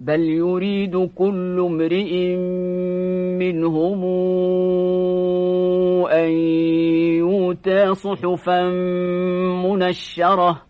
بل يريد كل امرئ منهم أن يوتى صحفا منشرة